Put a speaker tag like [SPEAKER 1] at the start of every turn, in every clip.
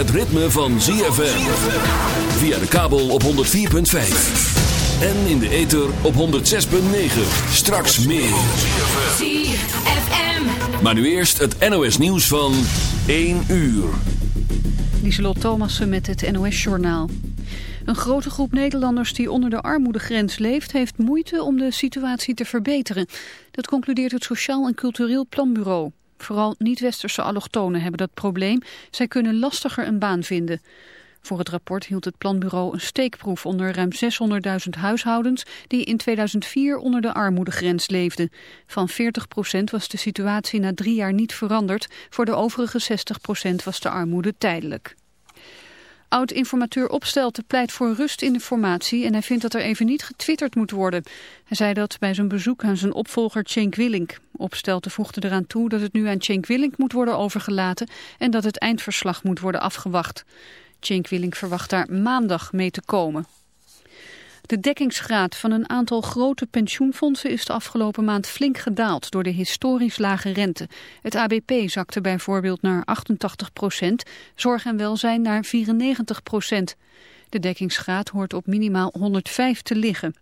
[SPEAKER 1] Het ritme van ZFM. Via de kabel op 104.5. En in de ether op 106.9. Straks meer.
[SPEAKER 2] ZFM.
[SPEAKER 1] Maar nu eerst het NOS nieuws van 1 uur.
[SPEAKER 3] Lieselot Thomassen met het NOS-journaal. Een grote groep Nederlanders die onder de armoedegrens leeft... heeft moeite om de situatie te verbeteren. Dat concludeert het Sociaal en Cultureel Planbureau. Vooral niet-westerse allochtonen hebben dat probleem. Zij kunnen lastiger een baan vinden. Voor het rapport hield het planbureau een steekproef onder ruim 600.000 huishoudens die in 2004 onder de armoedegrens leefden. Van 40% was de situatie na drie jaar niet veranderd, voor de overige 60% was de armoede tijdelijk. Oud-informateur Opstelten pleit voor rust in de formatie en hij vindt dat er even niet getwitterd moet worden. Hij zei dat bij zijn bezoek aan zijn opvolger Cenk Willink. Opstelten voegde eraan toe dat het nu aan Cenk Willink moet worden overgelaten en dat het eindverslag moet worden afgewacht. Cenk Willink verwacht daar maandag mee te komen. De dekkingsgraad van een aantal grote pensioenfondsen is de afgelopen maand flink gedaald door de historisch lage rente. Het ABP zakte bijvoorbeeld naar 88 procent, zorg en welzijn naar 94 procent. De dekkingsgraad hoort op minimaal 105 te liggen.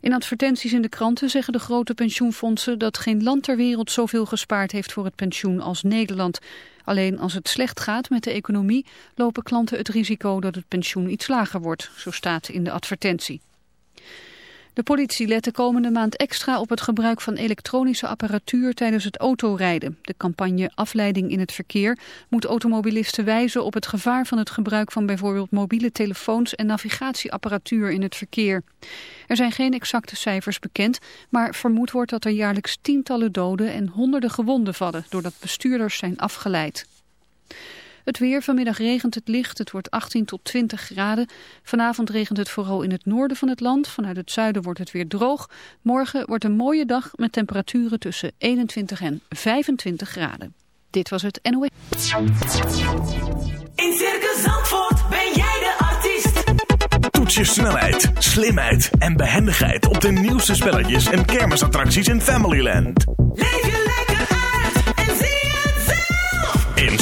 [SPEAKER 3] In advertenties in de kranten zeggen de grote pensioenfondsen dat geen land ter wereld zoveel gespaard heeft voor het pensioen als Nederland. Alleen als het slecht gaat met de economie lopen klanten het risico dat het pensioen iets lager wordt, zo staat in de advertentie. De politie let de komende maand extra op het gebruik van elektronische apparatuur tijdens het autorijden. De campagne Afleiding in het verkeer moet automobilisten wijzen op het gevaar van het gebruik van bijvoorbeeld mobiele telefoons en navigatieapparatuur in het verkeer. Er zijn geen exacte cijfers bekend, maar vermoed wordt dat er jaarlijks tientallen doden en honderden gewonden vallen doordat bestuurders zijn afgeleid. Het weer, vanmiddag regent het licht, het wordt 18 tot 20 graden. Vanavond regent het vooral in het noorden van het land. Vanuit het zuiden wordt het weer droog. Morgen wordt een mooie dag met temperaturen tussen 21 en 25 graden. Dit was het NOE.
[SPEAKER 4] In Circus Zandvoort ben jij de artiest.
[SPEAKER 5] Toets je snelheid, slimheid en behendigheid op de nieuwste spelletjes en kermisattracties in Familyland.
[SPEAKER 4] Leef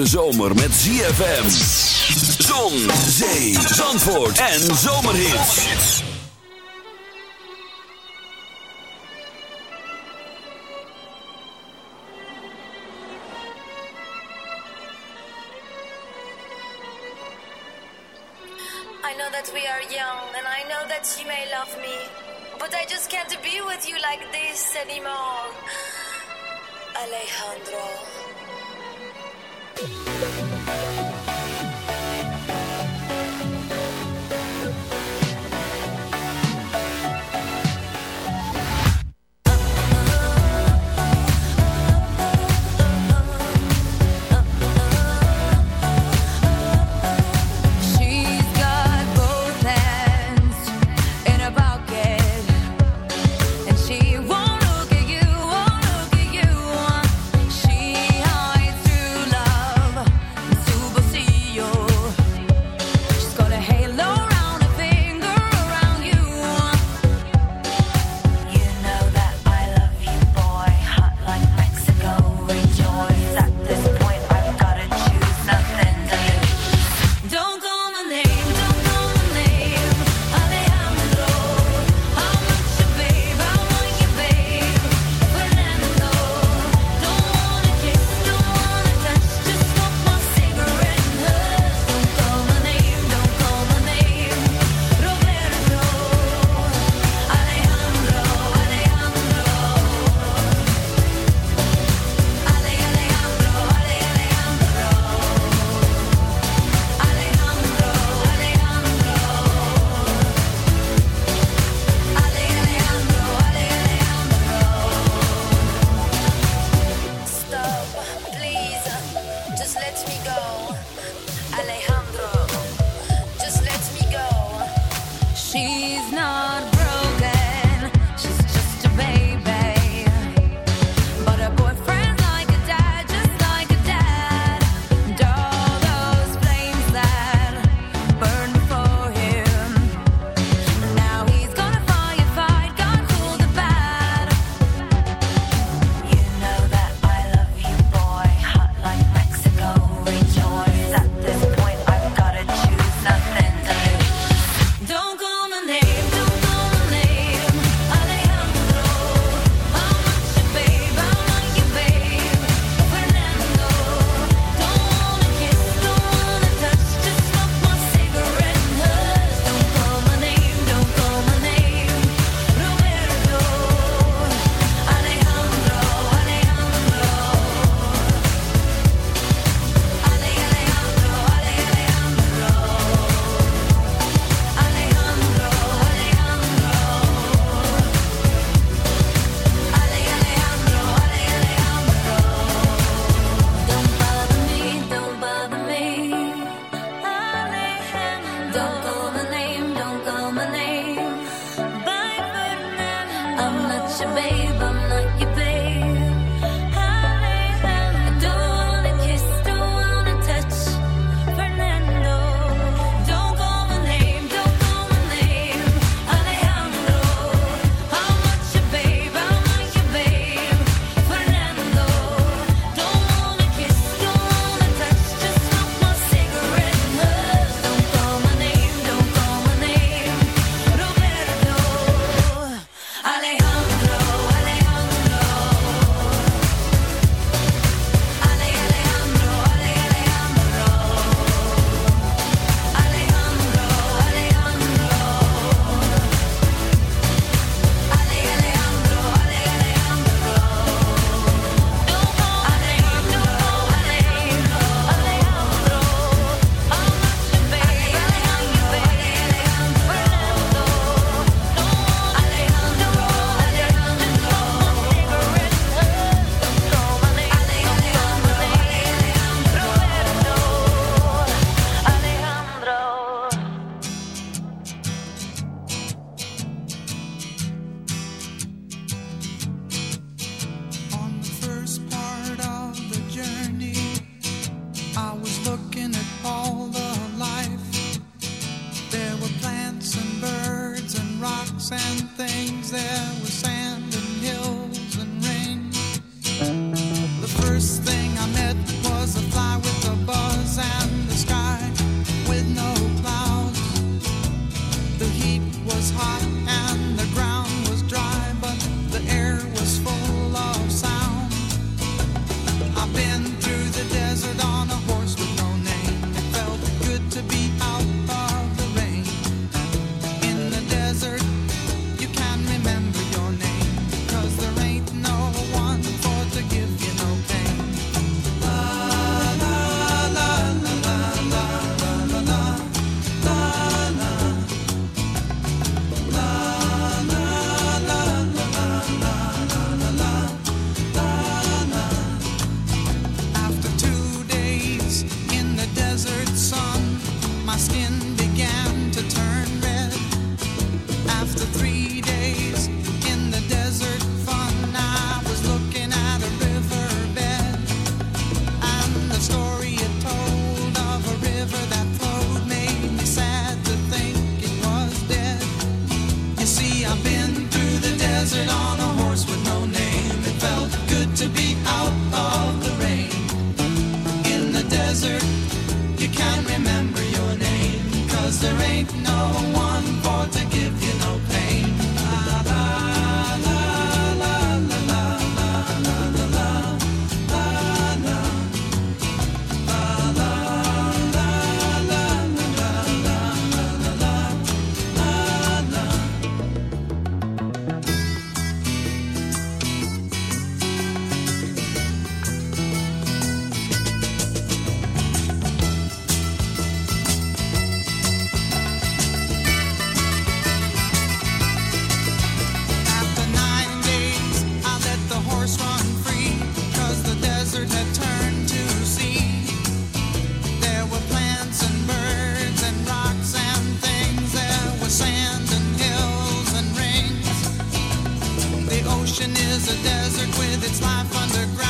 [SPEAKER 6] hete zomer met ZFM. Zon, zee, zandvoort en zomerhits.
[SPEAKER 1] I know that we are young and I know that you may love me. But I just can't be with you like this anymore. Alejandro.
[SPEAKER 7] うん。Is a desert with its life underground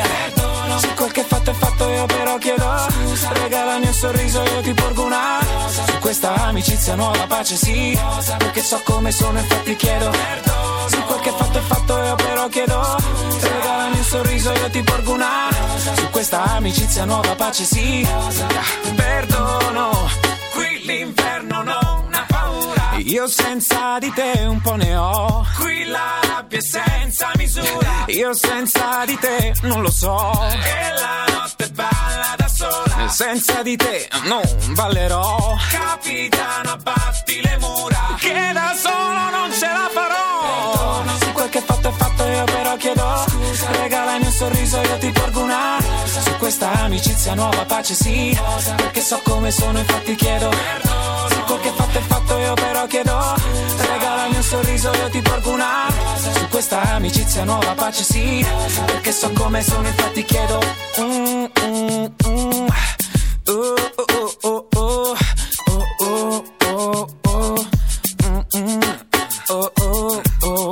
[SPEAKER 8] Perdono se quel che fatto è fatto, io però chiedo scusa. Regalami un sorriso, io ti porgo una rosa. Su questa amicizia nuova pace sì, perché so come sono, infatti chiedo perdono. Se quel che fatto è fatto, io però chiedo Regalami un sorriso, io ti porgo una rosa. Su questa amicizia nuova pace sì, perdono. Qui l'inferno non Io senza di te un po' ne ho. Qui la rabbia è senza misura. Io senza di te non lo so. E la notte balla da sola. Senza di te non ballerò. Capitano, abbatti le mura. Che da solo non ce la farò. Se quel che fatto è fatto, io però chiedo. Scusa. Regalami un sorriso, io ti porgo una rosa. Su questa amicizia nuova pace sì. Perché so come sono, infatti chiedo. Se quel che fatto è fatto, io però chiedo. Regalami un sorriso, io ti porgo una rosa. Su questa amicizia nuova pace sì. Perché so come sono, infatti chiedo. Mm, mm, mm. Uh, uh, uh, uh, uh. Uh, uh, uh, uh. Mm, mm. Uh, uh, uh, uh, uh, uh.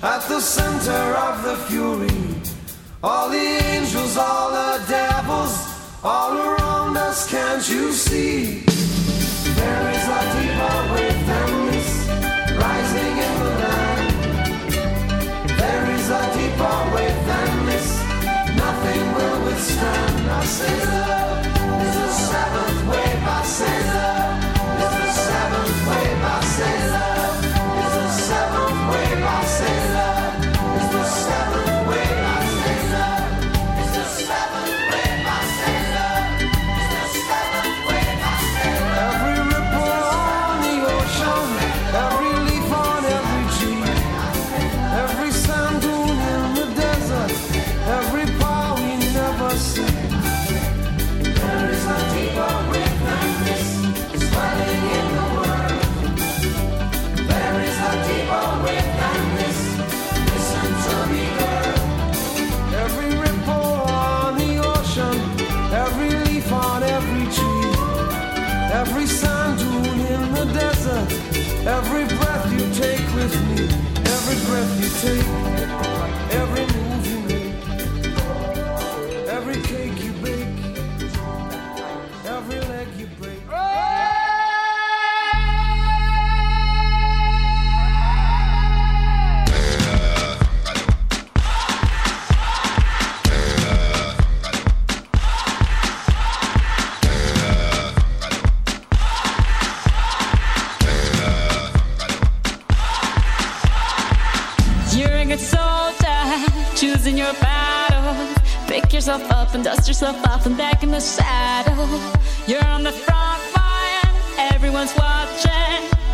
[SPEAKER 6] At the center of the fury, all the angels, all the devils, all around us, can't you see? There is a deeper way this rising in the land. There is a deeper way this. nothing will withstand. I say. take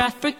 [SPEAKER 2] Africa.